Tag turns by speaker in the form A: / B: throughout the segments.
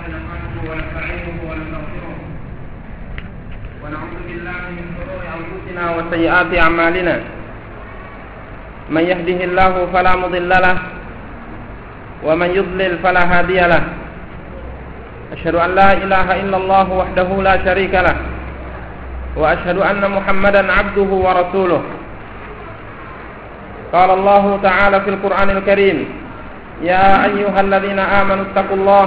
A: نحمده ونستعينه ونستغفره. ونعوذ بالله من شرور أنفسنا وسيئات أعمالنا. من يهده الله فلا مضل له ومن يضلل فلا هادي له. أشهد أن لا إله إلا الله وحده لا شريك له وأشهد أن محمدا عبده ورسوله. قال الله تعالى في القرآن الكريم يا أيها الذين آمنوا اتقوا الله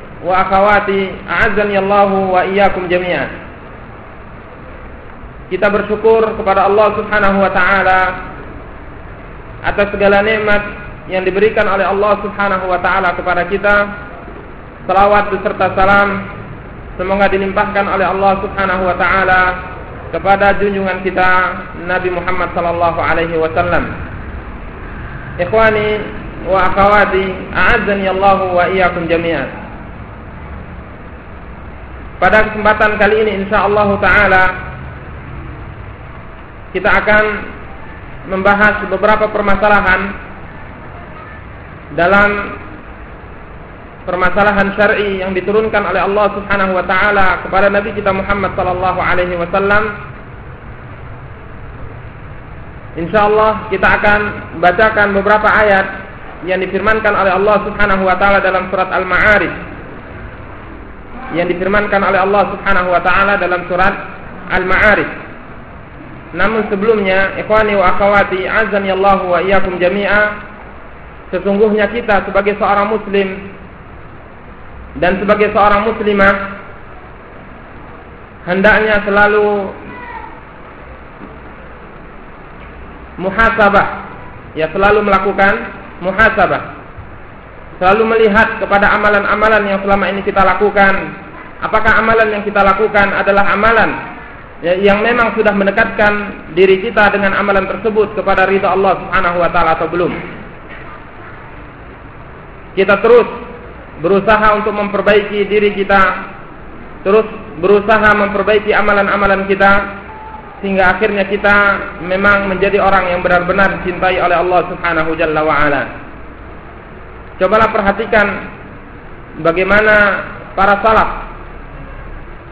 A: wa akhawati a'azzani Allahu wa iyyakum jami'an. Kita bersyukur kepada Allah Subhanahu wa taala atas segala nikmat yang diberikan oleh Allah Subhanahu wa taala kepada kita. Salawat beserta salam semoga dilimpahkan oleh Allah Subhanahu wa taala kepada junjungan kita Nabi Muhammad sallallahu alaihi wasallam. Ikhwani wa akhawati, a'azzani Allahu wa iyyakum jami'an. Pada kesempatan kali ini insyaallah taala kita akan membahas beberapa permasalahan dalam permasalahan syar'i yang diturunkan oleh Allah Subhanahu wa taala kepada Nabi kita Muhammad sallallahu alaihi wasallam. Insyaallah kita akan bacakan beberapa ayat yang difirmankan oleh Allah Subhanahu wa taala dalam surat Al-Ma'arij. Yang difirmankan oleh Allah Subhanahu wa taala dalam surat Al-Ma'arij. Namun sebelumnya, ikhwani wa akhwati, azan Allah wa iyyakum jami'a, sesungguhnya kita sebagai seorang muslim dan sebagai seorang muslimah hendaknya selalu muhasabah, ya selalu melakukan muhasabah. Selalu melihat kepada amalan-amalan yang selama ini kita lakukan, apakah amalan yang kita lakukan adalah amalan ya, yang memang sudah mendekatkan diri kita dengan amalan tersebut kepada ridha Allah Subhanahu wa taala atau belum. Kita terus berusaha untuk memperbaiki diri kita, terus berusaha memperbaiki amalan-amalan kita sehingga akhirnya kita memang menjadi orang yang benar-benar dicintai oleh Allah Subhanahu wa ala. Cobalah perhatikan bagaimana para salaf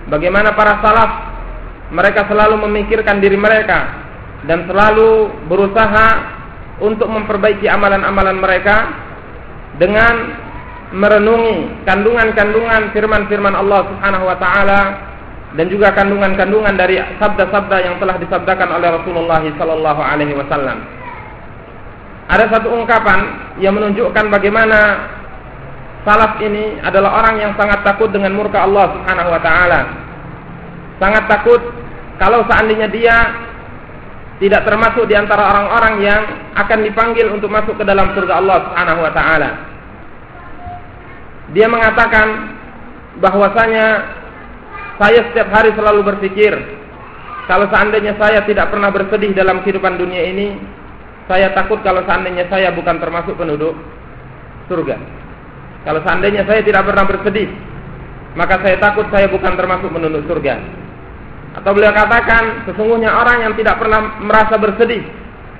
A: bagaimana para salaf mereka selalu memikirkan diri mereka dan selalu berusaha untuk memperbaiki amalan-amalan mereka dengan merenungi kandungan-kandungan firman-firman Allah Subhanahu wa taala dan juga kandungan-kandungan dari sabda-sabda yang telah disabdakan oleh Rasulullah sallallahu alaihi wasallam. Ada satu ungkapan yang menunjukkan bagaimana salaf ini adalah orang yang sangat takut dengan murka Allah Subhanahu wa taala. Sangat takut kalau seandainya dia tidak termasuk di antara orang-orang yang akan dipanggil untuk masuk ke dalam surga Allah Subhanahu wa taala. Dia mengatakan bahwasanya saya setiap hari selalu berpikir kalau seandainya saya tidak pernah bersedih dalam kehidupan dunia ini, saya takut kalau seandainya saya bukan termasuk penduduk surga. Kalau seandainya saya tidak pernah bersedih, maka saya takut saya bukan termasuk penduduk surga. Atau beliau katakan, sesungguhnya orang yang tidak pernah merasa bersedih,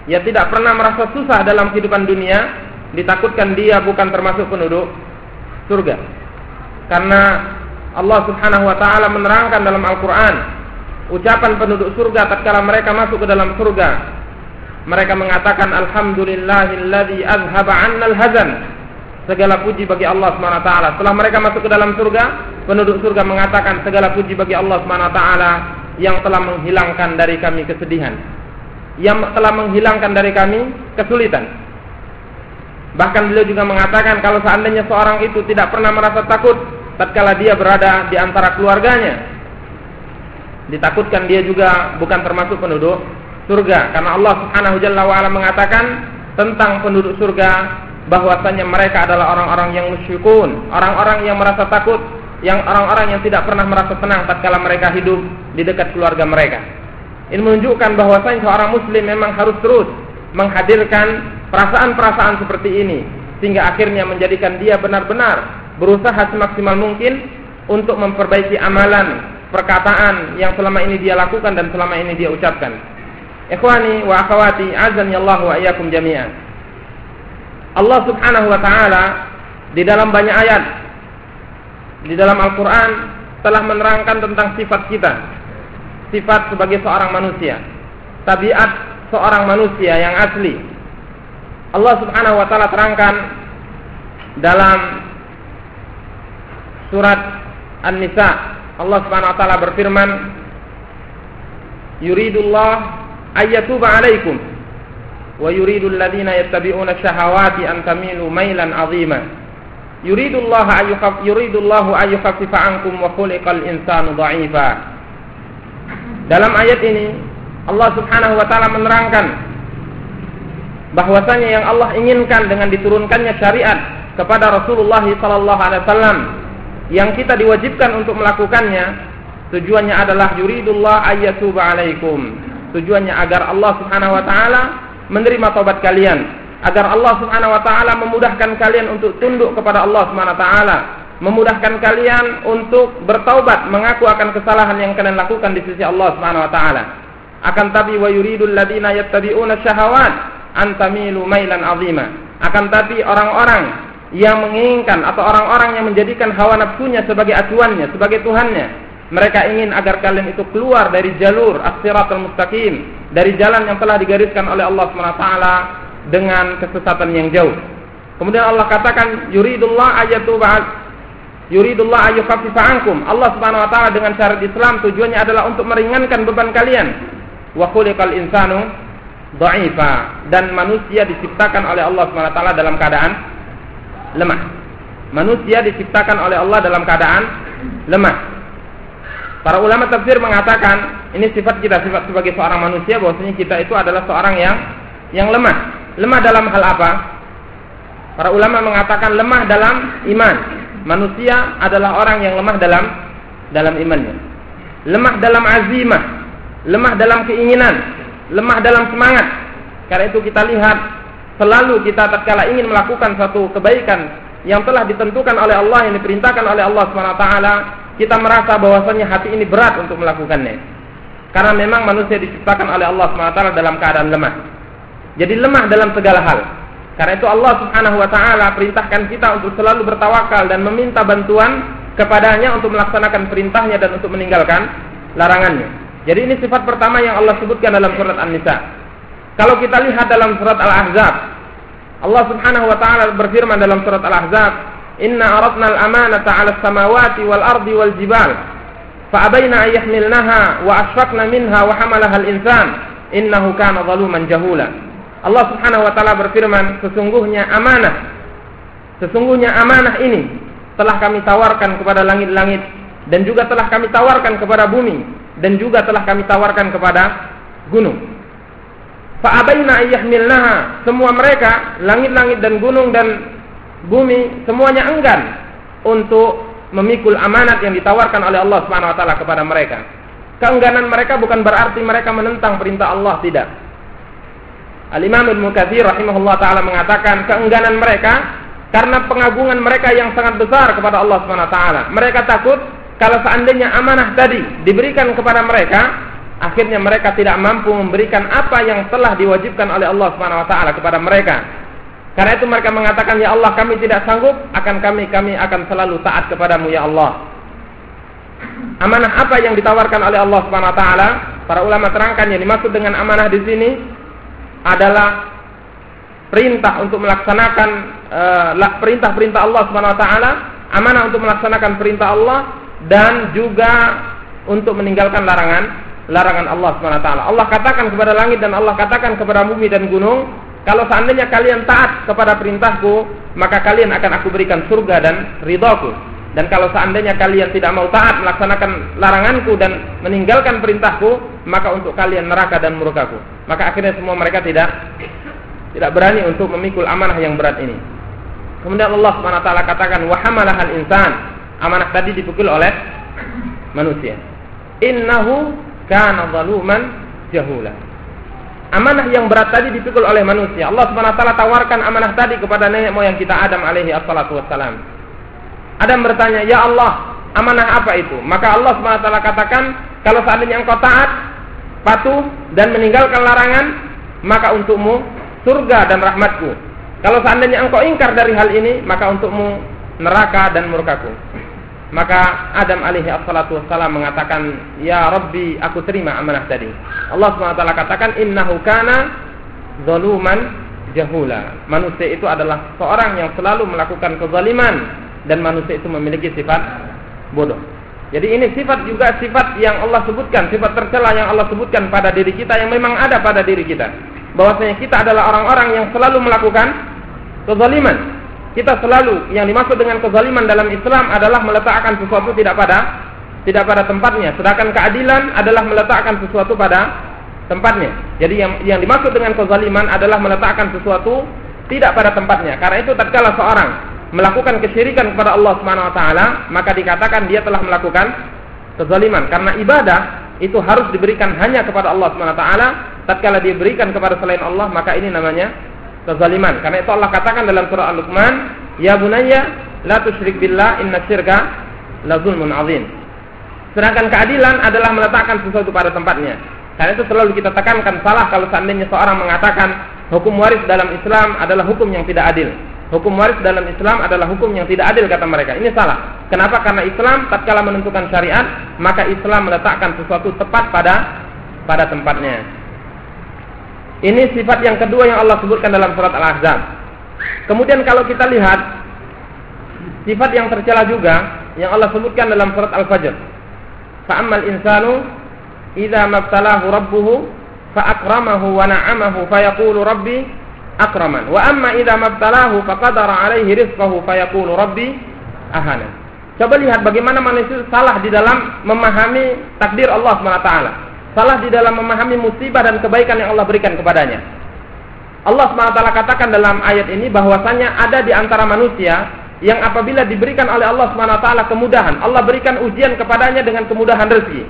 A: ya tidak pernah merasa susah dalam kehidupan dunia, ditakutkan dia bukan termasuk penduduk surga. Karena Allah Subhanahu wa taala menerangkan dalam Al-Qur'an ucapan penduduk surga tatkala mereka masuk ke dalam surga. Mereka mengatakan alhamdulillahilladzi azhaba 'annal hazan segala puji bagi Allah Subhanahu taala. Setelah mereka masuk ke dalam surga, penduduk surga mengatakan segala puji bagi Allah Subhanahu taala yang telah menghilangkan dari kami kesedihan. Yang telah menghilangkan dari kami kesulitan. Bahkan beliau juga mengatakan kalau seandainya seorang itu tidak pernah merasa takut tatkala dia berada di antara keluarganya, ditakutkan dia juga bukan termasuk penduduk surga karena Allah Subhanahu wa taala mengatakan tentang penduduk surga bahwasanya mereka adalah orang-orang yang musyukun, orang-orang yang merasa takut, yang orang-orang yang tidak pernah merasa senang tatkala mereka hidup di dekat keluarga mereka. Ini menunjukkan bahwasanya seorang muslim memang harus terus menghadirkan perasaan-perasaan seperti ini sehingga akhirnya menjadikan dia benar-benar berusaha semaksimal mungkin untuk memperbaiki amalan, perkataan yang selama ini dia lakukan dan selama ini dia ucapkan. Ikhwani wa akhwati, azan Allah wa iyyakum jami'an. Allah Subhanahu wa taala di dalam banyak ayat di dalam Al-Qur'an telah menerangkan tentang sifat kita. Sifat sebagai seorang manusia. Tabiat seorang manusia yang asli Allah Subhanahu wa taala terangkan dalam surat An-Nisa. Allah Subhanahu wa taala berfirman, "Yuridullah ayyatuba 'alaikum wa yuridul ladzina yattabi'una syahawati an tamilu mailan 'azima." Yuridullah ayyukhaf yuridullahu ayyukhaffifa 'ankum wa khuliqal insanu dha'ifa. Dalam ayat ini Allah Subhanahu wa taala menerangkan bahwasanya yang Allah inginkan dengan diturunkannya syariat kepada Rasulullah sallallahu alaihi wasallam yang kita diwajibkan untuk melakukannya tujuannya adalah yuridullah ayyatuba alaikum tujuannya agar Allah Subhanahu wa taala menerima tobat kalian. Agar Allah Subhanahu wa taala memudahkan kalian untuk tunduk kepada Allah Subhanahu wa taala. Memudahkan kalian untuk bertaubat mengaku akan kesalahan yang kalian lakukan di sisi Allah Subhanahu wa taala. Akan tapi wa yuridul ladina yattabi'una syahawat antamilu mailan azima. Akan tapi orang-orang yang menginginkan atau orang-orang yang menjadikan hawa nafsunya sebagai acuannya, sebagai Tuhannya, mereka ingin agar kalian itu keluar dari jalur as-siratal mustaqim, dari jalan yang telah digariskan oleh Allah SWT dengan kesesatan yang jauh. Kemudian Allah katakan yuridullah ayatu yuridullah ayyukhaffifa ankum. Allah Subhanahu wa taala dengan syariat Islam tujuannya adalah untuk meringankan beban kalian. Wa khuliqal insanu dha'ifa dan manusia diciptakan oleh Allah SWT dalam keadaan lemah. Manusia diciptakan oleh Allah dalam keadaan lemah. Para ulama tafsir mengatakan ini sifat kita sifat sebagai seorang manusia bahwasanya kita itu adalah seorang yang yang lemah. Lemah dalam hal apa? Para ulama mengatakan lemah dalam iman. Manusia adalah orang yang lemah dalam dalam imannya. Lemah dalam azimah, lemah dalam keinginan, lemah dalam semangat. Karena itu kita lihat selalu kita tatkala ingin melakukan satu kebaikan yang telah ditentukan oleh Allah yang diperintahkan oleh Allah SWT, kita merasa bahwasanya hati ini berat untuk melakukannya. Karena memang manusia diciptakan oleh Allah SWT dalam keadaan lemah. Jadi lemah dalam segala hal. Karena itu Allah Subhanahu wa taala perintahkan kita untuk selalu bertawakal dan meminta bantuan kepadanya untuk melaksanakan perintahnya dan untuk meninggalkan larangannya. Jadi ini sifat pertama yang Allah sebutkan dalam surat An-Nisa. Kalau kita lihat dalam surat Al-Ahzab, Allah Subhanahu wa taala berfirman dalam surat Al-Ahzab, "Inna aradna al-amanata 'ala as-samawati wal ardi wal jibal, fa abaina an yahmilnaha wa ashfaqna minha wa hamalaha al-insan, innahu kana zaluman jahula." Allah Subhanahu wa taala berfirman, sesungguhnya amanah sesungguhnya amanah ini telah kami tawarkan kepada langit-langit dan juga telah kami tawarkan kepada bumi dan juga telah kami tawarkan kepada gunung. Fa'abaina ayyahmilnaha. Semua mereka, langit-langit dan gunung dan bumi, semuanya enggan untuk memikul amanat yang ditawarkan oleh Allah Subhanahu wa taala kepada mereka. Keengganan mereka bukan berarti mereka menentang perintah Allah, tidak. Al-Imam Ibnu Katsir rahimahullah taala mengatakan keengganan mereka karena pengagungan mereka yang sangat besar kepada Allah Subhanahu wa taala. Mereka takut kalau seandainya amanah tadi diberikan kepada mereka, akhirnya mereka tidak mampu memberikan apa yang telah diwajibkan oleh Allah Subhanahu wa taala kepada mereka. Karena itu mereka mengatakan, "Ya Allah, kami tidak sanggup, akan kami kami akan selalu taat kepadamu ya Allah." Amanah apa yang ditawarkan oleh Allah taala? Para ulama terangkan yang dimaksud dengan amanah di sini adalah perintah untuk melaksanakan perintah-perintah Allah taala, amanah untuk melaksanakan perintah Allah dan juga untuk meninggalkan larangan larangan Allah taala. Allah katakan kepada langit dan Allah katakan kepada bumi dan gunung, kalau seandainya kalian taat kepada perintahku, maka kalian akan aku berikan surga dan ridhaku. Dan kalau seandainya kalian tidak mau taat melaksanakan laranganku dan meninggalkan perintahku, maka untuk kalian neraka dan murkaku. Maka akhirnya semua mereka tidak tidak berani untuk memikul amanah yang berat ini. Kemudian Allah SWT katakan wahamalah al insan. Amanah tadi dipikul oleh manusia. Innahu kana zaluman jahula. Amanah yang berat tadi dipikul oleh manusia. Allah SWT tawarkan amanah tadi kepada nenek moyang kita Adam alaihi wassalam. Adam bertanya, "Ya Allah, amanah apa itu?" Maka Allah SWT katakan, "Kalau seandainya engkau taat, patuh dan meninggalkan larangan, maka untukmu surga dan rahmatku. Kalau seandainya engkau ingkar dari hal ini, maka untukmu neraka dan murkaku." Maka Adam alaihi wassalam mengatakan, "Ya Rabbi, aku terima amanah tadi." Allah SWT katakan, "Innahu kana zaluman jahula." Manusia itu adalah seorang yang selalu melakukan kezaliman dan manusia itu memiliki sifat bodoh. Jadi ini sifat juga sifat yang Allah sebutkan, sifat tercela yang Allah sebutkan pada diri kita yang memang ada pada diri kita. Bahwasanya kita adalah orang-orang yang selalu melakukan kezaliman. Kita selalu yang dimaksud dengan kezaliman dalam Islam adalah meletakkan sesuatu tidak pada tidak pada tempatnya. Sedangkan keadilan adalah meletakkan sesuatu pada tempatnya. Jadi yang yang dimaksud dengan kezaliman adalah meletakkan sesuatu tidak pada tempatnya. Karena itu tatkala seorang melakukan kesyirikan kepada Allah Subhanahu wa taala, maka dikatakan dia telah melakukan kezaliman karena ibadah itu harus diberikan hanya kepada Allah Subhanahu wa taala, tatkala diberikan kepada selain Allah, maka ini namanya kezaliman. Karena itu Allah katakan dalam surah Al-Luqman, "Ya bunayya, la tusyrik billah, inna syirka la zulmun azim." Sedangkan keadilan adalah meletakkan sesuatu pada tempatnya. Karena itu selalu kita tekankan salah kalau seandainya seorang mengatakan hukum waris dalam Islam adalah hukum yang tidak adil. Hukum waris dalam Islam adalah hukum yang tidak adil kata mereka. Ini salah. Kenapa? Karena Islam tatkala menentukan syariat, maka Islam meletakkan sesuatu tepat pada pada tempatnya. Ini sifat yang kedua yang Allah sebutkan dalam surat Al-Ahzab. Kemudian kalau kita lihat sifat yang tercela juga yang Allah sebutkan dalam surat Al-Fajr. Fa'ammal insanu idza mabtalahu rabbuhu fa akramahu wa na'amahu fayaqulu rabbi akraman. Wa amma idza mabtalahu faqadara alaihi rizqahu fayaqulu rabbi ahana. Coba lihat bagaimana manusia salah di dalam memahami takdir Allah SWT. Salah di dalam memahami musibah dan kebaikan yang Allah berikan kepadanya. Allah SWT katakan dalam ayat ini bahwasanya ada di antara manusia yang apabila diberikan oleh Allah SWT kemudahan, Allah berikan ujian kepadanya dengan kemudahan rezeki.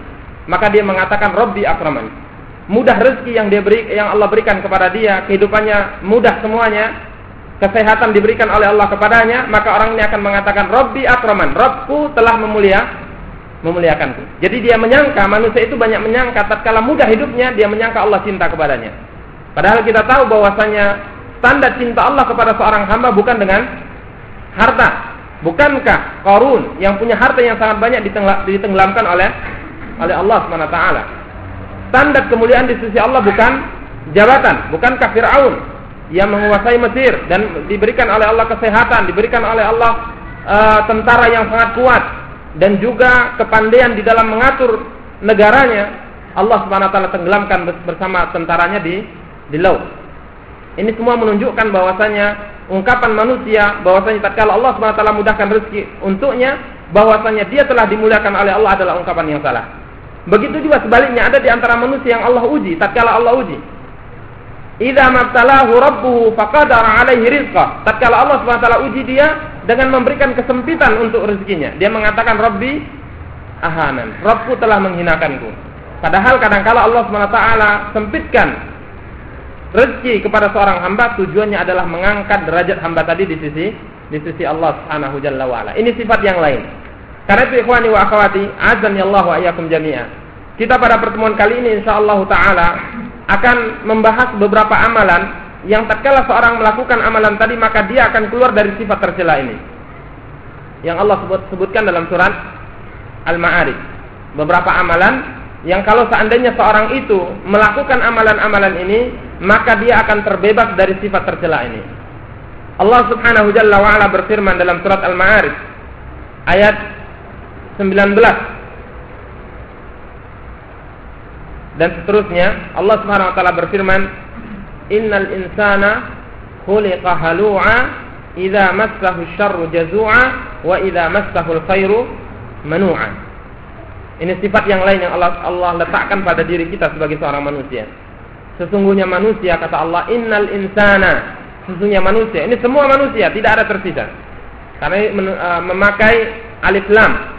A: Maka dia mengatakan Robbi akraman mudah rezeki yang dia beri yang Allah berikan kepada dia, kehidupannya mudah semuanya, kesehatan diberikan oleh Allah kepadanya, maka orang ini akan mengatakan Robbi akraman, Robku telah memulia memuliakanku. Jadi dia menyangka manusia itu banyak menyangka tatkala mudah hidupnya dia menyangka Allah cinta kepadanya. Padahal kita tahu bahwasanya tanda cinta Allah kepada seorang hamba bukan dengan harta. Bukankah Korun yang punya harta yang sangat banyak ditenggelamkan oleh oleh Allah Subhanahu taala? standar kemuliaan di sisi Allah bukan jabatan, bukan kafir Fir'aun yang menguasai Mesir dan diberikan oleh Allah kesehatan, diberikan oleh Allah uh, tentara yang sangat kuat dan juga kepandaian di dalam mengatur negaranya. Allah Subhanahu wa taala tenggelamkan bersama tentaranya di di laut. Ini semua menunjukkan bahwasanya ungkapan manusia bahwasanya tatkala Allah Subhanahu wa taala mudahkan rezeki untuknya bahwasanya dia telah dimuliakan oleh Allah adalah ungkapan yang salah. Begitu juga sebaliknya ada di antara manusia yang Allah uji tatkala Allah uji. Idza mabtalahu rabbuhu faqadara alaihi rizqa. Tatkala Allah taala uji dia dengan memberikan kesempitan untuk rezekinya. Dia mengatakan Rabbi ahanan. Rabbku telah menghinakanku. Padahal kadang-kala Allah taala sempitkan rezeki kepada seorang hamba tujuannya adalah mengangkat derajat hamba tadi di sisi di sisi Allah Subhanahu wa Ini sifat yang lain. Karena itu ikhwani wa akhwati, azan ya Allah wa ayyakum jami'a. Kita pada pertemuan kali ini insyaallah taala akan membahas beberapa amalan yang tatkala seorang melakukan amalan tadi maka dia akan keluar dari sifat tercela ini. Yang Allah sebut, sebutkan dalam surat Al-Ma'arij. Beberapa amalan yang kalau seandainya seorang itu melakukan amalan-amalan ini, maka dia akan terbebas dari sifat tercela ini. Allah Subhanahu wa ala berfirman dalam surat Al-Ma'arij ayat 19 dan seterusnya Allah Subhanahu wa taala berfirman Innal insana khuliqa halu'a idza massahu syarru jazu'a wa idza massahu khairu manu'a. Ini sifat yang lain yang Allah Allah letakkan pada diri kita sebagai seorang manusia. Sesungguhnya manusia kata Allah innal insana sesungguhnya manusia ini semua manusia tidak ada tersisa. Karena uh, memakai alif lam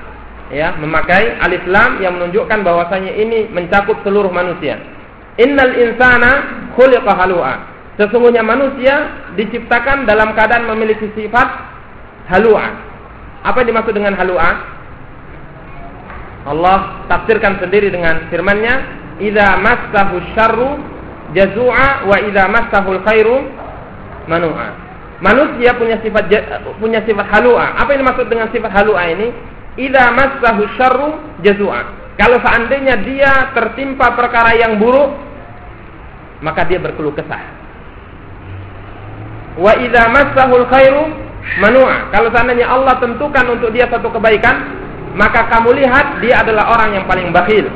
A: ya, memakai alif lam yang menunjukkan bahwasanya ini mencakup seluruh manusia. Innal insana khuliqa halu'a. Sesungguhnya manusia diciptakan dalam keadaan memiliki sifat halu'a. Apa yang dimaksud dengan halu'a? Allah tafsirkan sendiri dengan firman-Nya, "Idza massahu syarru jazu'a wa idza massahu khairu manu'a." Manusia punya sifat punya sifat halu'a. Apa yang dimaksud dengan sifat halu'a ini? Idza massahu syarru jazu'a. Kalau seandainya dia tertimpa perkara yang buruk, maka dia berkeluh kesah. Wa idza massahul khairu manua. Kalau seandainya Allah tentukan untuk dia satu kebaikan, maka kamu lihat dia adalah orang yang paling bakhil.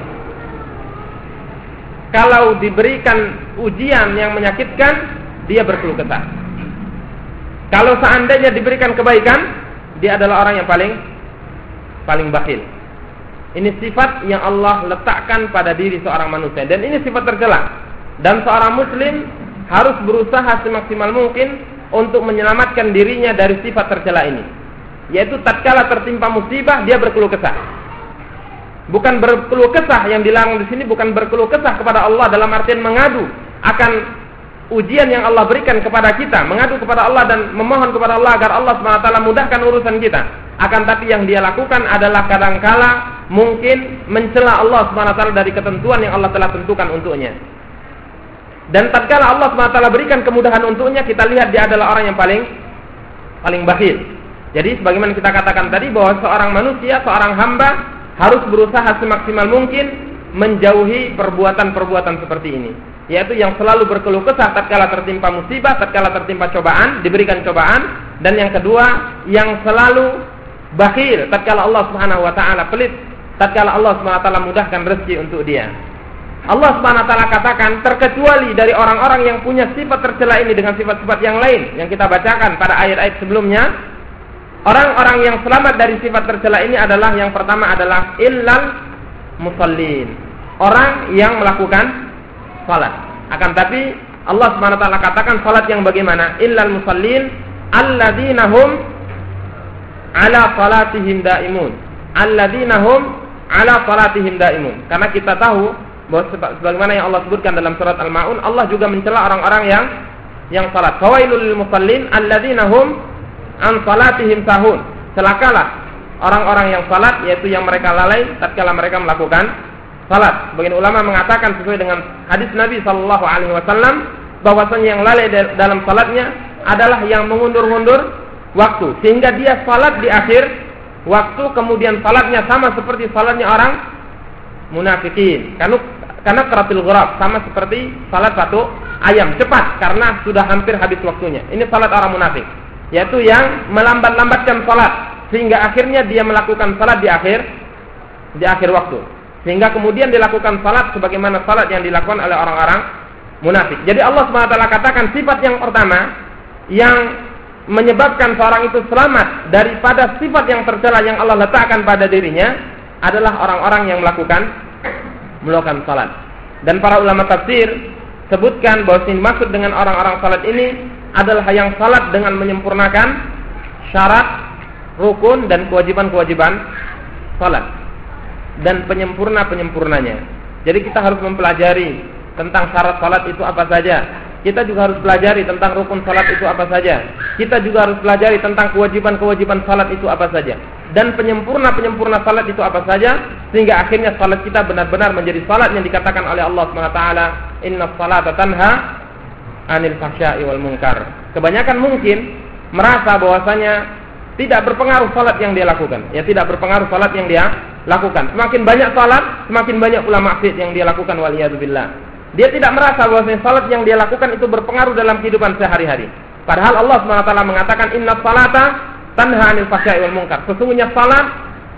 A: Kalau diberikan ujian yang menyakitkan, dia berkeluh kesah. Kalau seandainya diberikan kebaikan, dia adalah orang yang paling paling bakhil. Ini sifat yang Allah letakkan pada diri seorang manusia dan ini sifat tercela. Dan seorang muslim harus berusaha semaksimal mungkin untuk menyelamatkan dirinya dari sifat tercela ini. Yaitu tatkala tertimpa musibah dia berkeluh kesah. Bukan berkeluh kesah yang dilarang di sini bukan berkeluh kesah kepada Allah dalam artian mengadu akan ujian yang Allah berikan kepada kita, mengadu kepada Allah dan memohon kepada Allah agar Allah SWT mudahkan urusan kita. Akan tapi yang dia lakukan adalah kadangkala mungkin mencela Allah SWT dari ketentuan yang Allah telah tentukan untuknya. Dan tatkala Allah SWT berikan kemudahan untuknya, kita lihat dia adalah orang yang paling paling bakhil. Jadi sebagaimana kita katakan tadi bahwa seorang manusia, seorang hamba harus berusaha semaksimal mungkin menjauhi perbuatan-perbuatan seperti ini. Yaitu yang selalu berkeluh kesah tatkala tertimpa musibah, tatkala tertimpa cobaan, diberikan cobaan, dan yang kedua yang selalu bakhil tatkala Allah Subhanahu wa taala pelit tatkala Allah SWT mudahkan rezeki untuk dia. Allah SWT katakan terkecuali dari orang-orang yang punya sifat tercela ini dengan sifat-sifat yang lain yang kita bacakan pada ayat-ayat sebelumnya. Orang-orang yang selamat dari sifat tercela ini adalah yang pertama adalah illal musallin. Orang yang melakukan salat. Akan tapi Allah SWT katakan salat yang bagaimana? Illal musallin alladzina hum ala salatihim daimun. Alladzina hum ala salatihim daimun. Karena kita tahu bahwa sebagaimana yang Allah sebutkan dalam surat Al-Maun, Allah juga mencela orang-orang yang yang salat. Fawailul lil musallin alladzina hum an salatihim sahun. Celakalah orang-orang yang salat yaitu yang mereka lalai tatkala mereka melakukan salat. Sebagian ulama mengatakan sesuai dengan hadis Nabi sallallahu alaihi wasallam bahwasanya yang lalai dalam salatnya adalah yang mengundur-undur waktu sehingga dia salat di akhir waktu kemudian salatnya sama seperti salatnya orang munafikin. Karena karena keratil gharab sama seperti salat satu ayam cepat karena sudah hampir habis waktunya. Ini salat orang munafik, yaitu yang melambat-lambatkan salat sehingga akhirnya dia melakukan salat di akhir di akhir waktu. Sehingga kemudian dilakukan salat sebagaimana salat yang dilakukan oleh orang-orang munafik. Jadi Allah SWT katakan sifat yang pertama yang menyebabkan seorang itu selamat daripada sifat yang tercela yang Allah letakkan pada dirinya adalah orang-orang yang melakukan melakukan salat. Dan para ulama tafsir sebutkan bahwa yang dimaksud dengan orang-orang salat ini adalah yang salat dengan menyempurnakan syarat, rukun dan kewajiban-kewajiban salat dan penyempurna-penyempurnanya. Jadi kita harus mempelajari tentang syarat salat itu apa saja, kita juga harus pelajari tentang rukun salat itu apa saja. Kita juga harus pelajari tentang kewajiban-kewajiban salat itu apa saja. Dan penyempurna-penyempurna salat itu apa saja. Sehingga akhirnya salat kita benar-benar menjadi salat yang dikatakan oleh Allah SWT. Inna salata tanha anil fahsya'i wal munkar. Kebanyakan mungkin merasa bahwasanya tidak berpengaruh salat yang dia lakukan. Ya tidak berpengaruh salat yang dia lakukan. Semakin banyak salat, semakin banyak ulama maksiat yang dia lakukan waliyadzubillah. Dia tidak merasa bahwa salat yang dia lakukan itu berpengaruh dalam kehidupan sehari-hari. Padahal Allah SWT mengatakan inna salata tanha anil fahsya'i wal munkar. Sesungguhnya salat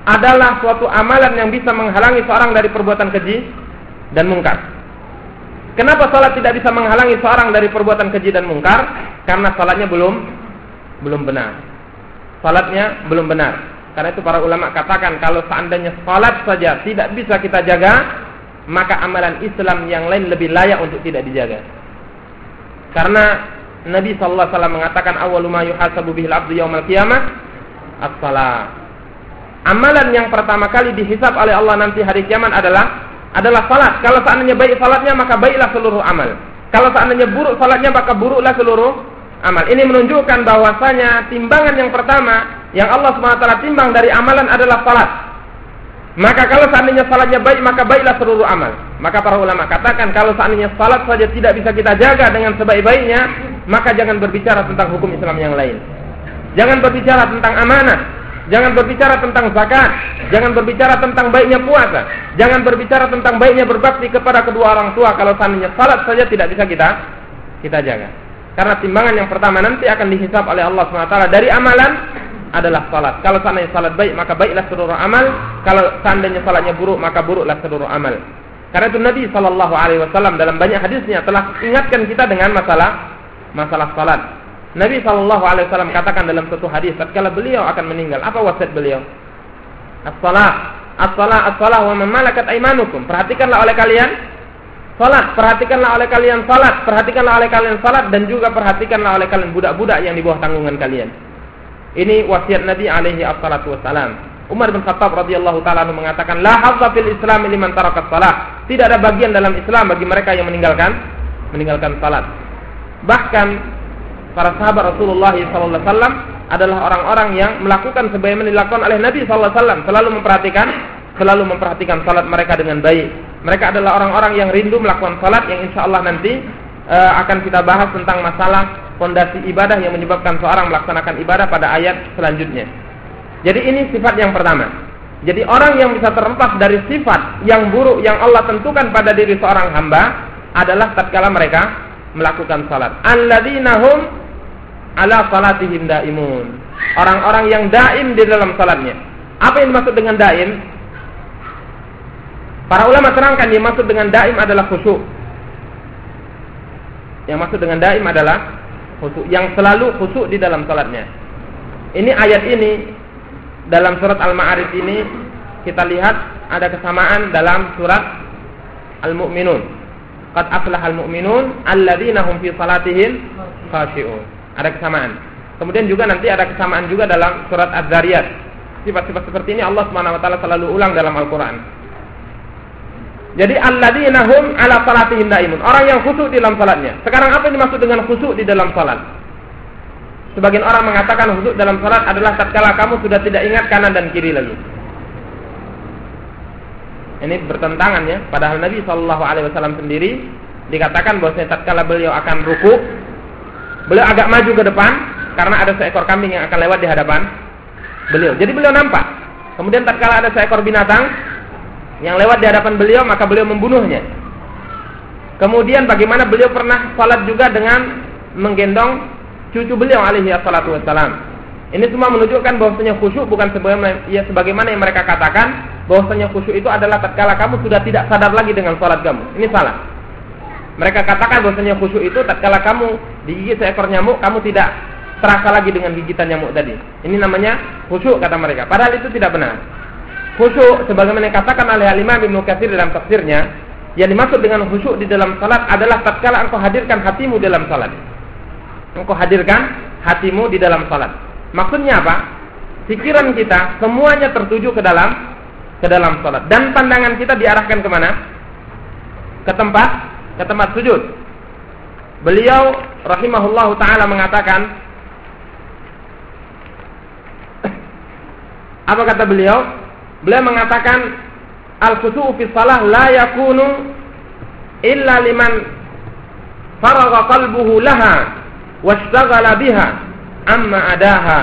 A: adalah suatu amalan yang bisa menghalangi seorang dari perbuatan keji dan mungkar. Kenapa salat tidak bisa menghalangi seorang dari perbuatan keji dan mungkar? Karena salatnya belum belum benar. Salatnya belum benar. Karena itu para ulama katakan kalau seandainya salat saja tidak bisa kita jaga, maka amalan Islam yang lain lebih layak untuk tidak dijaga. Karena Nabi sallallahu alaihi wasallam mengatakan awwalu ma yuhasabu bihil abdu yaumal. Amalan yang pertama kali dihisab oleh Allah nanti hari kiamat adalah adalah salat. Kalau seandainya baik salatnya maka baiklah seluruh amal. Kalau seandainya buruk salatnya maka buruklah seluruh amal. Ini menunjukkan bahwasanya timbangan yang pertama yang Allah SWT timbang dari amalan adalah salat. Maka kalau seandainya salatnya baik, maka baiklah seluruh amal. Maka para ulama katakan kalau seandainya salat saja tidak bisa kita jaga dengan sebaik-baiknya, maka jangan berbicara tentang hukum Islam yang lain. Jangan berbicara tentang amanah, jangan berbicara tentang zakat, jangan berbicara tentang baiknya puasa, jangan berbicara tentang baiknya berbakti kepada kedua orang tua kalau seandainya salat saja tidak bisa kita kita jaga. Karena timbangan yang pertama nanti akan dihisap oleh Allah SWT dari amalan adalah salat. Kalau seandainya salat baik, maka baiklah seluruh amal. Kalau seandainya salatnya buruk, maka buruklah seluruh amal. Karena itu Nabi Shallallahu Alaihi Wasallam dalam banyak hadisnya telah ingatkan kita dengan masalah masalah salat. Nabi Shallallahu Alaihi Wasallam katakan dalam satu hadis, tatkala beliau akan meninggal, apa wasiat beliau? As-salat, as-salat, as-salat wa malakat aimanukum. Perhatikanlah oleh kalian salat, perhatikanlah oleh kalian salat, perhatikanlah oleh kalian salat dan juga perhatikanlah oleh kalian budak-budak yang di bawah tanggungan kalian. Ini wasiat Nabi alaihi assalatu wassalam. Umar bin Khattab radhiyallahu taala mengatakan, "La hadza fil Islam liman taraka salat." Tidak ada bagian dalam Islam bagi mereka yang meninggalkan meninggalkan salat. Bahkan para sahabat Rasulullah sallallahu alaihi wasallam adalah orang-orang yang melakukan sebagaimana dilakukan oleh Nabi sallallahu alaihi wasallam, selalu memperhatikan selalu memperhatikan salat mereka dengan baik. Mereka adalah orang-orang yang rindu melakukan salat yang insya Allah nanti uh, akan kita bahas tentang masalah fondasi ibadah yang menyebabkan seorang melaksanakan ibadah pada ayat selanjutnya. Jadi ini sifat yang pertama. Jadi orang yang bisa terlepas dari sifat yang buruk yang Allah tentukan pada diri seorang hamba adalah tatkala mereka melakukan salat. Alladzina hum ala salatihim daimun. Orang-orang yang daim di dalam salatnya. Apa yang dimaksud dengan daim? Para ulama terangkan yang maksud dengan daim adalah khusyuk. Yang maksud dengan daim adalah khusyuk yang selalu khusyuk di dalam salatnya. Ini ayat ini dalam surat Al-Ma'arij ini kita lihat ada kesamaan dalam surat Al-Mu'minun. Qad aflahal mu'minun alladzina hum fi salatihim khashi'un. Ada kesamaan. Kemudian juga nanti ada kesamaan juga dalam surat Az-Zariyat. Sifat-sifat seperti ini Allah Subhanahu wa taala selalu ulang dalam Al-Qur'an. Jadi alladzina hum ala salatihim daimun. Orang yang khusyuk di dalam salatnya. Sekarang apa yang dimaksud dengan khusyuk di dalam salat? Sebagian orang mengatakan khusyuk dalam salat adalah tatkala kamu sudah tidak ingat kanan dan kiri lagi. Ini bertentangan ya. Padahal Nabi Shallallahu Alaihi Wasallam sendiri dikatakan bahwa tatkala beliau akan ruku, beliau agak maju ke depan karena ada seekor kambing yang akan lewat di hadapan beliau. Jadi beliau nampak. Kemudian tatkala ada seekor binatang yang lewat di hadapan beliau maka beliau membunuhnya. Kemudian bagaimana beliau pernah salat juga dengan menggendong cucu beliau alaihi wassalatu wassalam. Ini semua menunjukkan bahwasanya khusyuk bukan sebagaimana ya sebagaimana yang mereka katakan bahwasanya khusyuk itu adalah tatkala kamu sudah tidak sadar lagi dengan salat kamu. Ini salah. Mereka katakan bahwasanya khusyuk itu tatkala kamu digigit seekor nyamuk kamu tidak terasa lagi dengan gigitan nyamuk tadi. Ini namanya khusyuk kata mereka. Padahal itu tidak benar khusyuk sebagaimana dikatakan oleh Imam Ibnu Katsir dalam tafsirnya, yang dimaksud dengan khusyuk di dalam salat adalah tatkala engkau hadirkan hatimu dalam salat. Engkau hadirkan hatimu di dalam salat. Maksudnya apa? Pikiran kita semuanya tertuju ke dalam ke dalam salat dan pandangan kita diarahkan ke mana? Ke tempat ke tempat sujud. Beliau rahimahullahu taala mengatakan apa kata beliau? Beliau mengatakan al-khusu'u fi salah la yakunu illa liman faragha qalbuhu laha washtaghala biha amma adaha.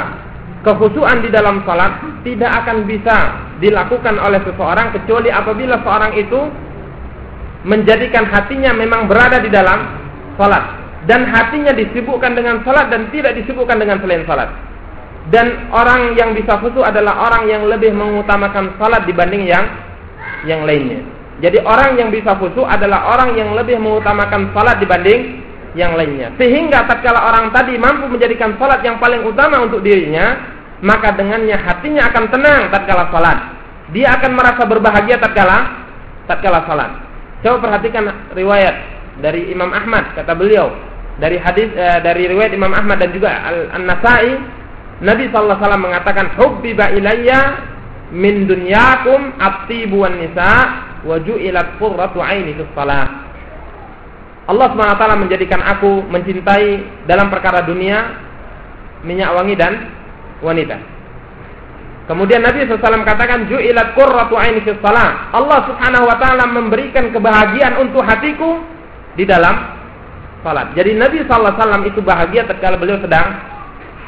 A: Kekhusuan di dalam salat tidak akan bisa dilakukan oleh seseorang kecuali apabila seorang itu menjadikan hatinya memang berada di dalam salat dan hatinya disibukkan dengan salat dan tidak disibukkan dengan selain salat. Dan orang yang bisa khusyuk adalah orang yang lebih mengutamakan salat dibanding yang yang lainnya. Jadi orang yang bisa khusyuk adalah orang yang lebih mengutamakan salat dibanding yang lainnya. Sehingga tatkala orang tadi mampu menjadikan salat yang paling utama untuk dirinya, maka dengannya hatinya akan tenang tatkala salat. Dia akan merasa berbahagia tatkala tatkala salat. Coba perhatikan riwayat dari Imam Ahmad kata beliau dari hadis eh, dari riwayat Imam Ahmad dan juga An-Nasa'i Nabi sallallahu alaihi wasallam mengatakan hubbiba ilayya min dunyakum at-tibu nisa wa ju'ilat qurratu aini fis. Allah SWT menjadikan aku mencintai dalam perkara dunia minyak wangi dan wanita. Kemudian Nabi SAW katakan ju'ilat qurratu aini fis. Allah Subhanahu wa taala memberikan kebahagiaan untuk hatiku di dalam salat. Jadi Nabi SAW itu bahagia tatkala beliau sedang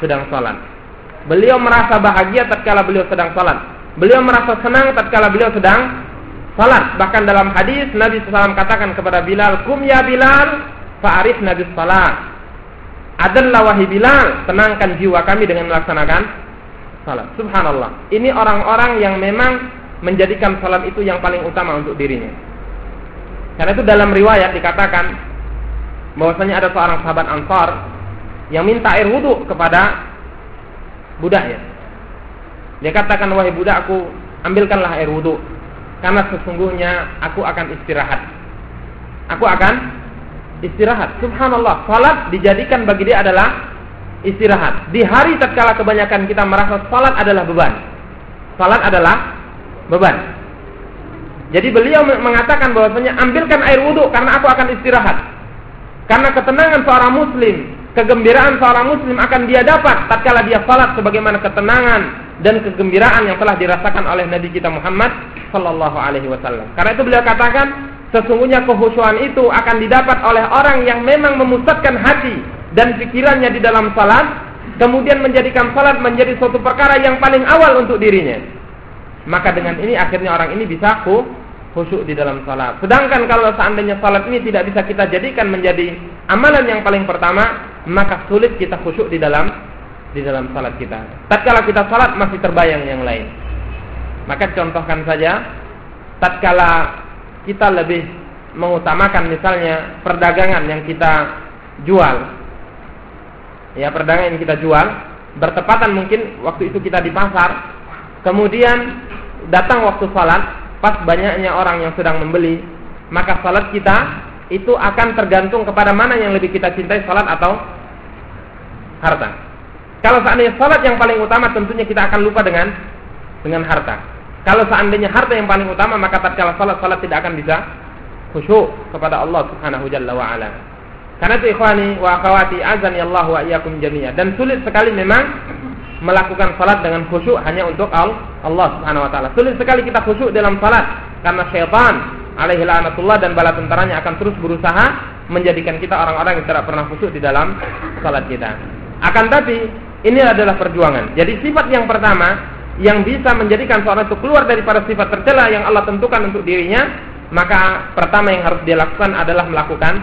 A: sedang salat. Beliau merasa bahagia tatkala beliau sedang salat. Beliau merasa senang tatkala beliau sedang salat. Bahkan dalam hadis Nabi SAW katakan kepada Bilal, "Kum ya Bilal, fa'arif Nabi salat." Adalah wahai Bilal, tenangkan jiwa kami dengan melaksanakan salat. Subhanallah. Ini orang-orang yang memang menjadikan salat itu yang paling utama untuk dirinya. Karena itu dalam riwayat dikatakan bahwasanya ada seorang sahabat Ansar yang minta air wudhu kepada budaknya. Dia katakan wahai budakku, ambilkanlah air wudhu karena sesungguhnya aku akan istirahat. Aku akan istirahat. Subhanallah, salat dijadikan bagi dia adalah istirahat. Di hari tatkala kebanyakan kita merasa salat adalah beban. Salat adalah beban. Jadi beliau mengatakan bahwasanya ambilkan air wudhu karena aku akan istirahat. Karena ketenangan seorang muslim, kegembiraan seorang muslim akan dia dapat tatkala dia salat sebagaimana ketenangan dan kegembiraan yang telah dirasakan oleh Nabi kita Muhammad sallallahu alaihi wasallam. Karena itu beliau katakan sesungguhnya kehusuan itu akan didapat oleh orang yang memang memusatkan hati dan pikirannya di dalam salat kemudian menjadikan salat menjadi suatu perkara yang paling awal untuk dirinya. Maka dengan ini akhirnya orang ini bisa khusyuk di dalam salat. Sedangkan kalau seandainya salat ini tidak bisa kita jadikan menjadi amalan yang paling pertama, maka sulit kita khusyuk di dalam di dalam salat kita. Tatkala kita salat masih terbayang yang lain. Maka contohkan saja tatkala kita lebih mengutamakan misalnya perdagangan yang kita jual. Ya, perdagangan yang kita jual bertepatan mungkin waktu itu kita di pasar. Kemudian datang waktu salat, pas banyaknya orang yang sedang membeli, maka salat kita itu akan tergantung kepada mana yang lebih kita cintai salat atau harta. Kalau seandainya salat yang paling utama tentunya kita akan lupa dengan dengan harta. Kalau seandainya harta yang paling utama maka tatkala salat salat tidak akan bisa khusyuk kepada Allah Subhanahu jalla wa ala. Karena itu ikhwani wa akhwati azani Allah wa iyyakum jami'a dan sulit sekali memang melakukan salat dengan khusyuk hanya untuk Allah Subhanahu wa taala. Sulit sekali kita khusyuk dalam salat karena syaitan alaihi laknatullah dan bala tentaranya akan terus berusaha menjadikan kita orang-orang yang tidak pernah khusyuk di dalam salat kita. Akan tapi ini adalah perjuangan. Jadi sifat yang pertama yang bisa menjadikan seorang itu keluar daripada sifat tercela yang Allah tentukan untuk dirinya, maka pertama yang harus dia lakukan adalah melakukan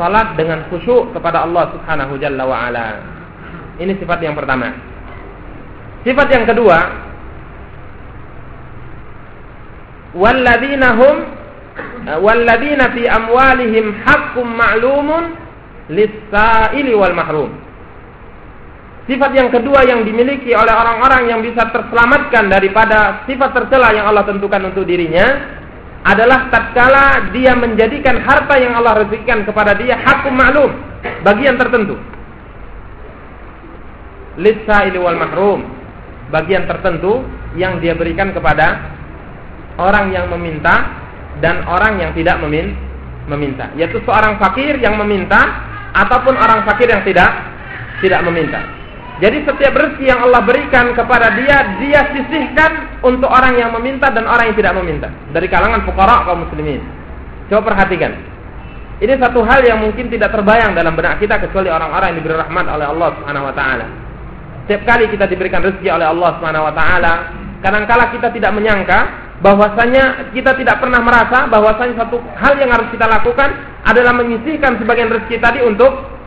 A: salat dengan khusyuk kepada Allah Subhanahu jalla wa ala. Ini sifat yang pertama. Sifat yang kedua, walladzina hum walladzina fi amwalihim haqqum ma'lumun lis-sa'ili wal mahrum. Sifat yang kedua yang dimiliki oleh orang-orang yang bisa terselamatkan daripada sifat tercela yang Allah tentukan untuk dirinya adalah tatkala dia menjadikan harta yang Allah rezekikan kepada dia hakum maklum bagian tertentu. Lisa wal mahrum bagian tertentu yang dia berikan kepada orang yang meminta dan orang yang tidak meminta yaitu seorang fakir yang meminta ataupun orang fakir yang tidak tidak meminta jadi setiap rezeki yang Allah berikan kepada dia dia sisihkan untuk orang yang meminta dan orang yang tidak meminta. Dari kalangan fuqara kaum muslimin. Coba perhatikan. Ini satu hal yang mungkin tidak terbayang dalam benak kita kecuali orang-orang yang diberi rahmat oleh Allah Subhanahu wa taala. Setiap kali kita diberikan rezeki oleh Allah Subhanahu wa taala, kadangkala kita tidak menyangka bahwasanya kita tidak pernah merasa bahwasanya satu hal yang harus kita lakukan adalah menyisihkan sebagian rezeki tadi untuk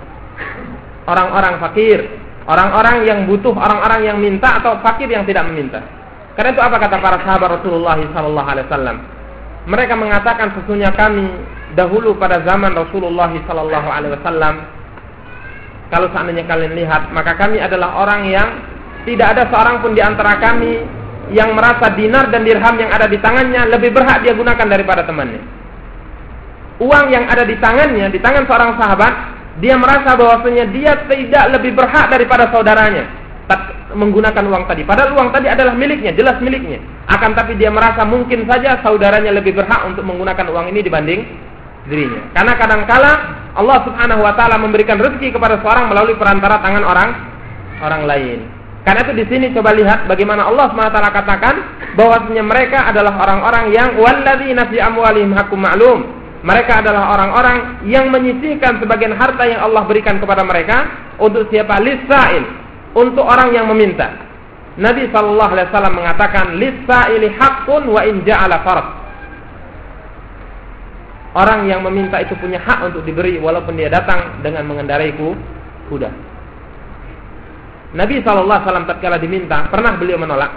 A: Orang-orang fakir, orang-orang yang butuh, orang-orang yang minta atau fakir yang tidak meminta. Karena itu apa kata para sahabat Rasulullah sallallahu alaihi wasallam? Mereka mengatakan sesungguhnya kami dahulu pada zaman Rasulullah sallallahu alaihi wasallam kalau seandainya kalian lihat, maka kami adalah orang yang tidak ada seorang pun di antara kami yang merasa dinar dan dirham yang ada di tangannya lebih berhak dia gunakan daripada temannya. Uang yang ada di tangannya, di tangan seorang sahabat, dia merasa bahwasanya dia tidak lebih berhak daripada saudaranya menggunakan uang tadi. Padahal uang tadi adalah miliknya, jelas miliknya. Akan tapi dia merasa mungkin saja saudaranya lebih berhak untuk menggunakan uang ini dibanding dirinya. Karena kadangkala Allah Subhanahu wa taala memberikan rezeki kepada seorang melalui perantara tangan orang orang lain. Karena itu di sini coba lihat bagaimana Allah SWT katakan bahwasanya mereka adalah orang-orang yang walladzina fi amwalihim haqqum ma'lum. Mereka adalah orang-orang yang menyisihkan sebagian harta yang Allah berikan kepada mereka untuk siapa lisail, untuk orang yang meminta. Nabi sallallahu alaihi wasallam mengatakan lisaili haqqun wa in ja'ala farad. Orang yang meminta itu punya hak untuk diberi walaupun dia datang dengan mengendarai kuda. Nabi SAW tatkala diminta, pernah beliau menolak?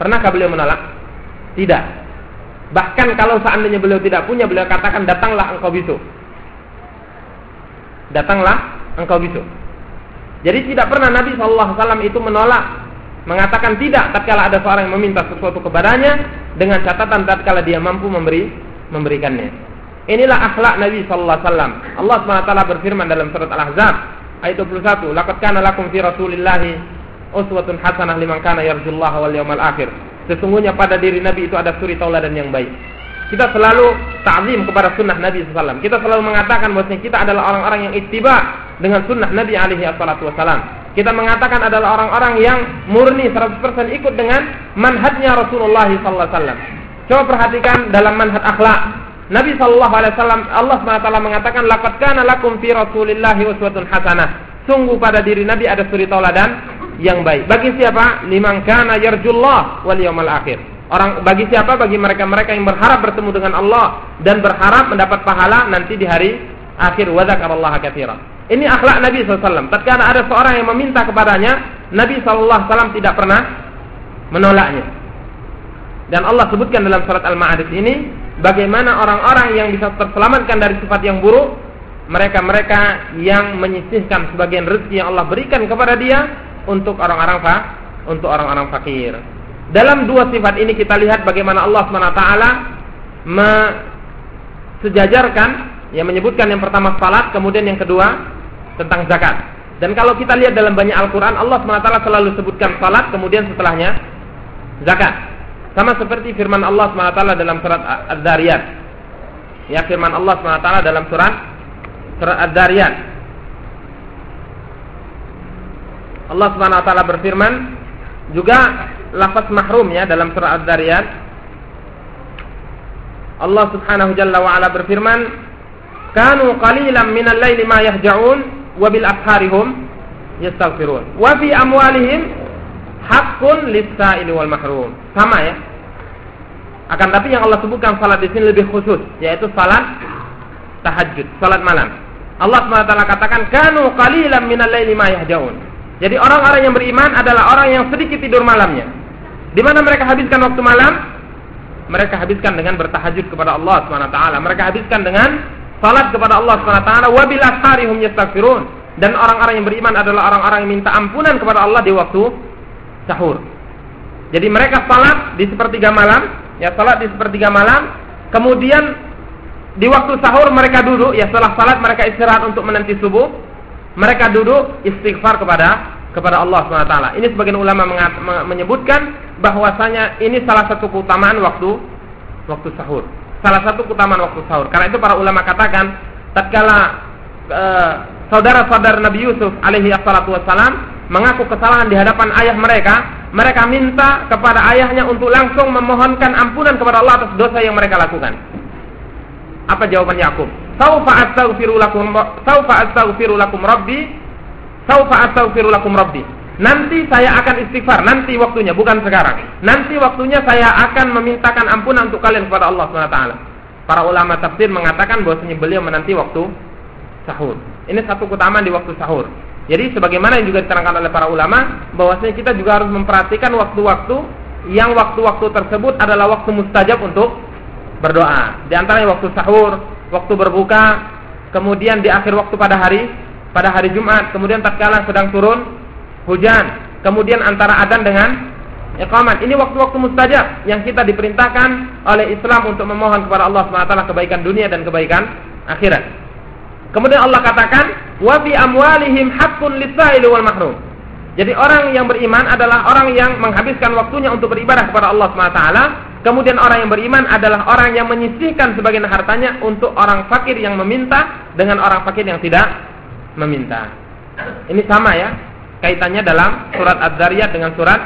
A: Pernahkah beliau menolak? Tidak. Bahkan kalau seandainya beliau tidak punya, beliau katakan datanglah engkau besok. Datanglah engkau besok. Jadi tidak pernah Nabi SAW itu menolak, mengatakan tidak tatkala ada seorang yang meminta sesuatu kepadanya dengan catatan tatkala dia mampu memberi memberikannya. Inilah akhlak Nabi SAW. Allah SWT berfirman dalam surat Al-Ahzab ayat 21 laqad kana lakum fi rasulillahi uswatun hasanah liman kana yarjullaha wal yawmal akhir sesungguhnya pada diri nabi itu ada suri tauladan yang baik kita selalu ta'zim kepada sunnah Nabi SAW. Kita selalu mengatakan bahwa kita adalah orang-orang yang ittiba dengan sunnah Nabi alaihi wasallam. Kita mengatakan adalah orang-orang yang murni 100% ikut dengan manhajnya Rasulullah SAW. Coba perhatikan dalam manhaj akhlak. Nabi Shallallahu Alaihi Wasallam Allah SWT mengatakan laqad kana lakum fi Rasulillahi uswatun hasanah. Sungguh pada diri Nabi ada suri tauladan yang baik. Bagi siapa? Liman kana yarjullah wal yawmal akhir. Orang bagi siapa? Bagi mereka-mereka yang berharap bertemu dengan Allah dan berharap mendapat pahala nanti di hari akhir wa dzakarallaha katsiran. Ini akhlak Nabi SAW. Tatkala ada seorang yang meminta kepadanya, Nabi SAW tidak pernah menolaknya. Dan Allah sebutkan dalam surat Al-Ma'arij ini, bagaimana orang-orang yang bisa terselamatkan dari sifat yang buruk mereka-mereka yang menyisihkan sebagian rezeki yang Allah berikan kepada dia untuk orang-orang fa untuk orang-orang fakir. Dalam dua sifat ini kita lihat bagaimana Allah SWT sejajarkan yang menyebutkan yang pertama salat, kemudian yang kedua tentang zakat. Dan kalau kita lihat dalam banyak Al-Quran, Allah SWT selalu sebutkan salat, kemudian setelahnya zakat. Sama seperti firman Allah SWT dalam surat Ad-Dariyat. Ya firman Allah SWT dalam surat surat Ad-Dariyat. Allah SWT berfirman juga lafaz mahrum ya dalam surat Ad-Dariyat. Allah Subhanahu Jalla wa ala berfirman, "Kanu qalilan minal laili ma yahja'un wa bil asharihum yastaghfirun." Wa fi amwalihim hakun lisa ini wal mahrum. Sama ya. Akan tapi yang Allah sebutkan salat di sini lebih khusus, yaitu salat tahajud, salat malam. Allah SWT katakan kanu qalilan minal laili ma yahjaun. Jadi orang-orang yang beriman adalah orang yang sedikit tidur malamnya. Di mana mereka habiskan waktu malam? Mereka habiskan dengan bertahajud kepada Allah SWT. Mereka habiskan dengan salat kepada Allah SWT. Wabil asharihum yastaghfirun. Dan orang-orang yang beriman adalah orang-orang yang minta ampunan kepada Allah di waktu sahur. Jadi mereka salat di sepertiga malam, ya salat di sepertiga malam, kemudian di waktu sahur mereka duduk, ya setelah salat mereka istirahat untuk menanti subuh, mereka duduk istighfar kepada kepada Allah SWT. Ini sebagian ulama menyebutkan bahwasanya ini salah satu keutamaan waktu waktu sahur. Salah satu keutamaan waktu sahur. Karena itu para ulama katakan tatkala uh, saudara-saudara Nabi Yusuf alaihi wassalam mengaku kesalahan di hadapan ayah mereka, mereka minta kepada ayahnya untuk langsung memohonkan ampunan kepada Allah atas dosa yang mereka lakukan. Apa jawaban Yakub? Saufa astaghfiru lakum saufa astaghfiru lakum. Nanti saya akan istighfar, nanti waktunya, bukan sekarang. Nanti waktunya saya akan memintakan ampunan untuk kalian kepada Allah SWT. Para ulama tafsir mengatakan bahwasanya beliau menanti waktu sahur. Ini satu keutamaan di waktu sahur. Jadi sebagaimana yang juga diterangkan oleh para ulama bahwasanya kita juga harus memperhatikan waktu-waktu yang waktu-waktu tersebut adalah waktu mustajab untuk berdoa. Di antaranya waktu sahur, waktu berbuka, kemudian di akhir waktu pada hari pada hari Jumat, kemudian tatkala sedang turun hujan, kemudian antara adzan dengan iqamat. Ini waktu-waktu mustajab yang kita diperintahkan oleh Islam untuk memohon kepada Allah SWT kebaikan dunia dan kebaikan akhirat. Kemudian Allah katakan, "Wa fi amwalihim haqqun lis-sa'ili wal mahrum." Jadi orang yang beriman adalah orang yang menghabiskan waktunya untuk beribadah kepada Allah SWT. Kemudian orang yang beriman adalah orang yang menyisihkan sebagian hartanya untuk orang fakir yang meminta dengan orang fakir yang tidak meminta. Ini sama ya, kaitannya dalam surat Az-Zariyat dengan surat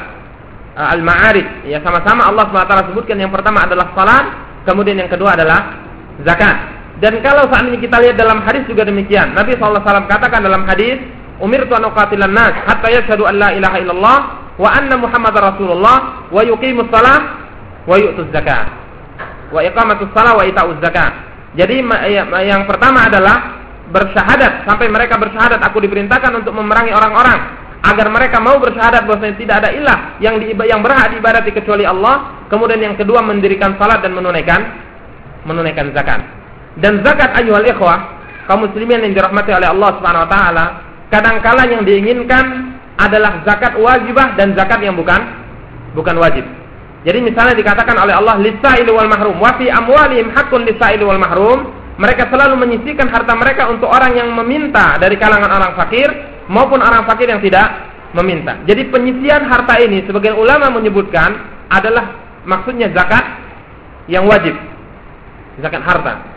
A: uh, Al-Ma'arij. Ya sama-sama Allah SWT sebutkan yang pertama adalah salat, kemudian yang kedua adalah zakat. Dan kalau saat ini kita lihat dalam hadis juga demikian. Nabi SAW katakan dalam hadis, Umir tuan uqatilan nas hatta yashhadu an la ilaha illallah wa anna Muhammad Rasulullah wa yuqimus salah wa yu'tuz zakat. Wa iqamatus salah wa ita'uz zakat. Jadi ya, yang pertama adalah bersyahadat sampai mereka bersyahadat aku diperintahkan untuk memerangi orang-orang agar mereka mau bersyahadat bahwasanya tidak ada ilah yang di, yang berhak diibadati kecuali Allah. Kemudian yang kedua mendirikan salat dan menunaikan menunaikan zakat. Dan zakat ayuhal ikhwah, kaum muslimin yang dirahmati oleh Allah Subhanahu wa taala, kadangkala yang diinginkan adalah zakat wajibah dan zakat yang bukan bukan wajib. Jadi misalnya dikatakan oleh Allah lisail wal mahrum wa fi amwalihim haqqun lisail wal mahrum, mereka selalu menyisihkan harta mereka untuk orang yang meminta dari kalangan orang fakir maupun orang fakir yang tidak meminta. Jadi penyisian harta ini sebagian ulama menyebutkan adalah maksudnya zakat yang wajib. Zakat harta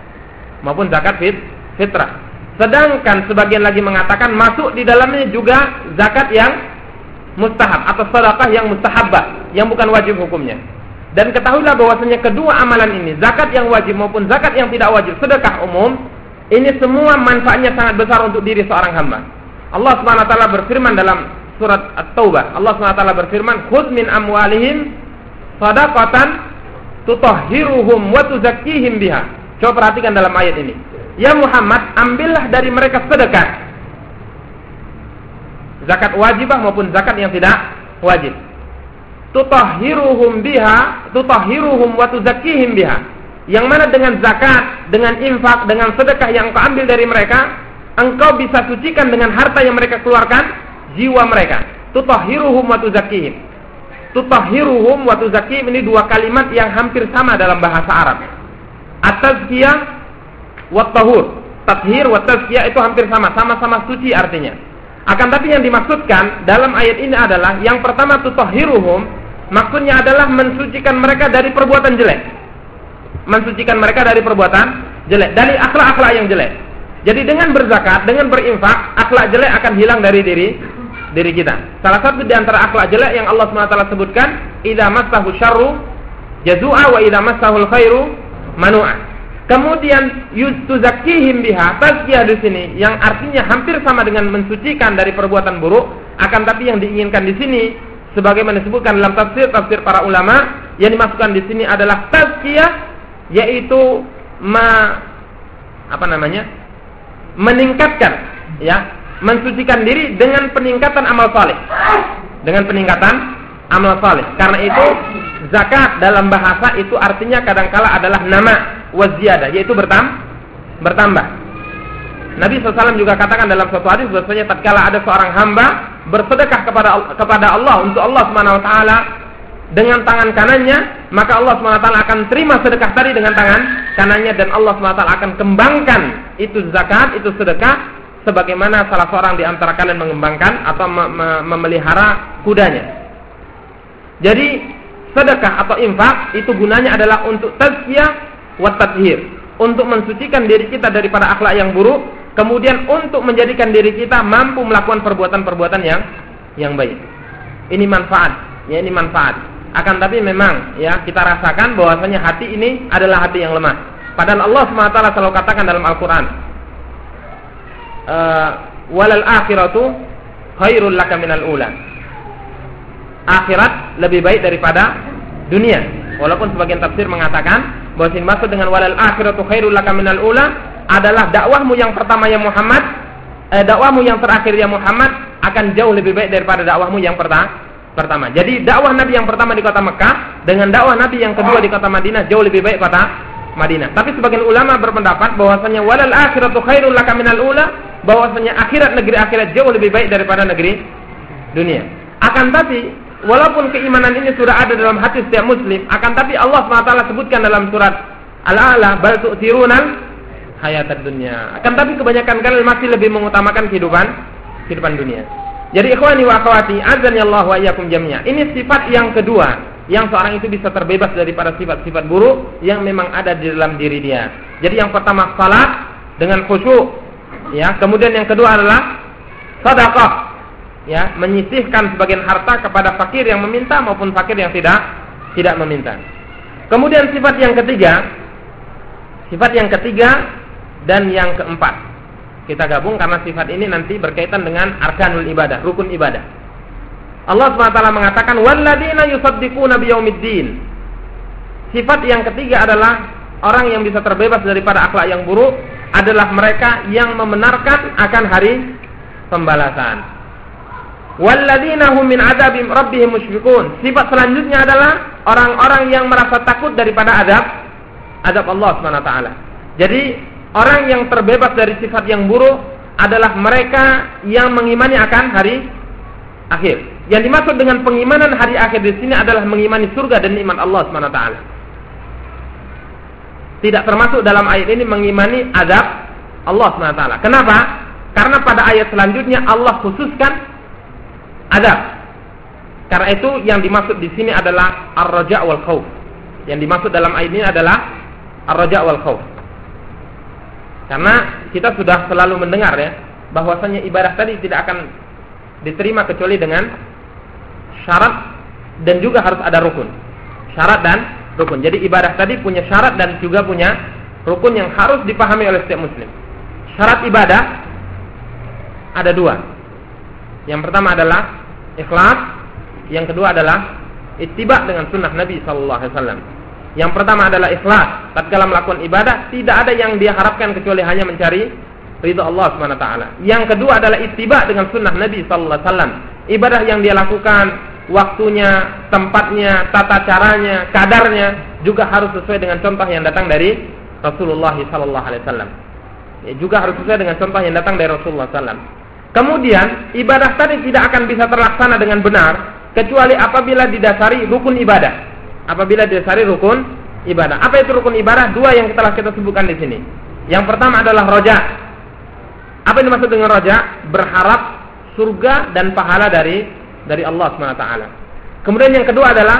A: maupun zakat fit, fitrah. Sedangkan sebagian lagi mengatakan masuk di dalamnya juga zakat yang mustahab atau sedekah yang mustahabah yang bukan wajib hukumnya. Dan ketahuilah bahwasanya kedua amalan ini, zakat yang wajib maupun zakat yang tidak wajib, sedekah umum, ini semua manfaatnya sangat besar untuk diri seorang hamba. Allah Subhanahu wa taala berfirman dalam surat At-Taubah. Allah Subhanahu wa taala berfirman, "Khudz min amwalihim shadaqatan tutahhiruhum wa tuzakkihim biha." Coba perhatikan dalam ayat ini. Ya Muhammad, ambillah dari mereka sedekah. Zakat wajibah maupun zakat yang tidak wajib. Tutahhiruhum biha, tutahhiruhum wa tuzakkihim biha. Yang mana dengan zakat, dengan infak, dengan sedekah yang engkau ambil dari mereka, engkau bisa sucikan dengan harta yang mereka keluarkan jiwa mereka. Tutahhiruhum wa tuzakkihim. Tutahhiruhum wa tuzakkihim ini dua kalimat yang hampir sama dalam bahasa Arab At-tazkiyah wa tahur. Tathir wa tazkiyah itu hampir sama, sama-sama suci artinya. Akan tapi yang dimaksudkan dalam ayat ini adalah yang pertama tutahhiruhum maksudnya adalah mensucikan mereka dari perbuatan jelek. Mensucikan mereka dari perbuatan jelek, dari akhlak-akhlak yang jelek. Jadi dengan berzakat, dengan berinfak, akhlak jelek akan hilang dari diri diri kita. Salah satu di antara akhlak jelek yang Allah SWT sebutkan, "Idza massahu syarru jazua wa idza massahu khairu manu'a. Kemudian yutuzakihim biha tazkiyah di sini yang artinya hampir sama dengan mensucikan dari perbuatan buruk, akan tapi yang diinginkan di sini sebagaimana disebutkan dalam tafsir tafsir para ulama yang dimasukkan di sini adalah tazkiyah yaitu ma apa namanya? meningkatkan ya, mensucikan diri dengan peningkatan amal saleh. Dengan peningkatan amal saleh. Karena itu zakat dalam bahasa itu artinya kadangkala adalah nama waziyadah yaitu bertam bertambah. Nabi SAW juga katakan dalam suatu hadis bahwasanya tatkala ada seorang hamba bersedekah kepada kepada Allah untuk Allah Subhanahu wa taala dengan tangan kanannya, maka Allah SWT akan terima sedekah tadi dengan tangan kanannya dan Allah SWT akan kembangkan itu zakat, itu sedekah sebagaimana salah seorang di antara kalian mengembangkan atau memelihara kudanya. Jadi sedekah atau infak itu gunanya adalah untuk tazkiyah wa tathhir, untuk mensucikan diri kita daripada akhlak yang buruk, kemudian untuk menjadikan diri kita mampu melakukan perbuatan-perbuatan yang yang baik. Ini manfaat, ya ini manfaat. Akan tapi memang ya kita rasakan bahwasanya hati ini adalah hati yang lemah. Padahal Allah SWT selalu katakan dalam Al-Qur'an, uh, walal akhiratu khairul laka minal ula akhirat lebih baik daripada dunia. Walaupun sebagian tafsir mengatakan bahwa yang maksud dengan walal akhiratu khairul laka minal ula adalah dakwahmu yang pertama ya Muhammad, eh, dakwahmu yang terakhir ya Muhammad akan jauh lebih baik daripada dakwahmu yang pertama. Pertama. Jadi dakwah Nabi yang pertama di kota Mekah dengan dakwah Nabi yang kedua di kota Madinah jauh lebih baik kota Madinah. Tapi sebagian ulama berpendapat bahwasanya walal akhiratu khairul laka minal ula, bahwasanya akhirat negeri akhirat jauh lebih baik daripada negeri dunia. Akan tapi walaupun keimanan ini sudah ada dalam hati setiap muslim, akan tapi Allah SWT sebutkan dalam surat Al-A'la bal tu'thirunal hayatad dunya. Akan tapi kebanyakan kalian masih lebih mengutamakan kehidupan kehidupan dunia. Jadi ikhwani wa akhwati, azan Allah wa iyyakum jami'a. Ini sifat yang kedua yang seorang itu bisa terbebas daripada sifat-sifat buruk yang memang ada di dalam diri dia. Jadi yang pertama salat dengan khusyuk, ya. Kemudian yang kedua adalah sedekah, ya, menyisihkan sebagian harta kepada fakir yang meminta maupun fakir yang tidak tidak meminta. Kemudian sifat yang ketiga, sifat yang ketiga dan yang keempat kita gabung karena sifat ini nanti berkaitan dengan arkanul ibadah, rukun ibadah. Allah SWT mengatakan walladzina yusaddiquna biyaumiddin. Sifat yang ketiga adalah orang yang bisa terbebas daripada akhlak yang buruk adalah mereka yang membenarkan akan hari pembalasan. Sifat selanjutnya adalah orang-orang yang merasa takut daripada adab adab Allah SWT. Jadi orang yang terbebas dari sifat yang buruk adalah mereka yang mengimani akan hari akhir. Yang dimaksud dengan pengimanan hari akhir di sini adalah mengimani surga dan nikmat Allah SWT. Tidak termasuk dalam ayat ini mengimani adab Allah SWT. Kenapa? Karena pada ayat selanjutnya Allah khususkan adab. Karena itu yang dimaksud di sini adalah ar-raja wal khauf. Yang dimaksud dalam ayat ini adalah ar-raja wal khauf. Karena kita sudah selalu mendengar ya bahwasanya ibadah tadi tidak akan diterima kecuali dengan syarat dan juga harus ada rukun. Syarat dan rukun. Jadi ibadah tadi punya syarat dan juga punya rukun yang harus dipahami oleh setiap muslim. Syarat ibadah ada dua. Yang pertama adalah ikhlas, yang kedua adalah ittiba dengan sunnah Nabi sallallahu alaihi wasallam. Yang pertama adalah ikhlas. Tatkala melakukan ibadah, tidak ada yang dia harapkan kecuali hanya mencari ridha Allah Subhanahu wa taala. Yang kedua adalah ittiba dengan sunnah Nabi sallallahu alaihi wasallam. Ibadah yang dia lakukan, waktunya, tempatnya, tata caranya, kadarnya juga harus sesuai dengan contoh yang datang dari Rasulullah sallallahu alaihi wasallam. Ya, juga harus sesuai dengan contoh yang datang dari Rasulullah sallam. Kemudian ibadah tadi tidak akan bisa terlaksana dengan benar kecuali apabila didasari rukun ibadah apabila didasari rukun ibadah. Apa itu rukun ibadah? Dua yang telah kita sebutkan di sini. Yang pertama adalah roja. Apa yang dimaksud dengan roja? Berharap surga dan pahala dari dari Allah SWT. Kemudian yang kedua adalah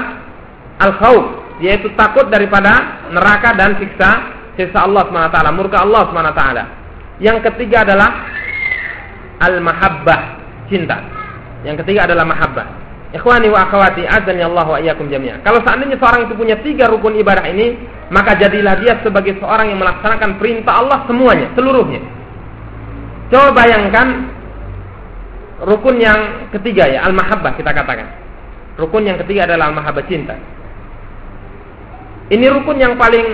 A: al khawf, yaitu takut daripada neraka dan siksa siksa Allah SWT, murka Allah SWT. Yang ketiga adalah al mahabbah, cinta. Yang ketiga adalah mahabbah. Ikhwani wa akhwati azani Allah wa iyyakum jami'a. Kalau seandainya seorang itu punya tiga rukun ibadah ini, maka jadilah dia sebagai seorang yang melaksanakan perintah Allah semuanya, seluruhnya. Coba bayangkan rukun yang ketiga ya, al-mahabbah kita katakan. Rukun yang ketiga adalah al-mahabbah cinta. Ini rukun yang paling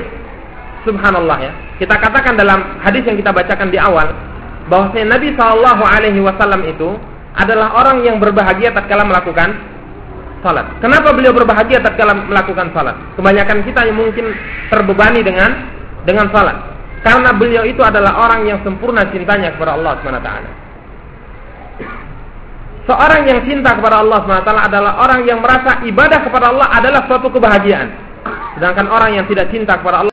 A: subhanallah ya. Kita katakan dalam hadis yang kita bacakan di awal bahwasanya Nabi Shallallahu alaihi wasallam itu adalah orang yang berbahagia tatkala melakukan salat. Kenapa beliau berbahagia tatkala melakukan salat? Kebanyakan kita yang mungkin terbebani dengan dengan salat. Karena beliau itu adalah orang yang sempurna cintanya kepada Allah SWT. Seorang yang cinta kepada Allah SWT adalah orang yang merasa ibadah kepada Allah adalah suatu kebahagiaan. Sedangkan orang yang tidak cinta kepada Allah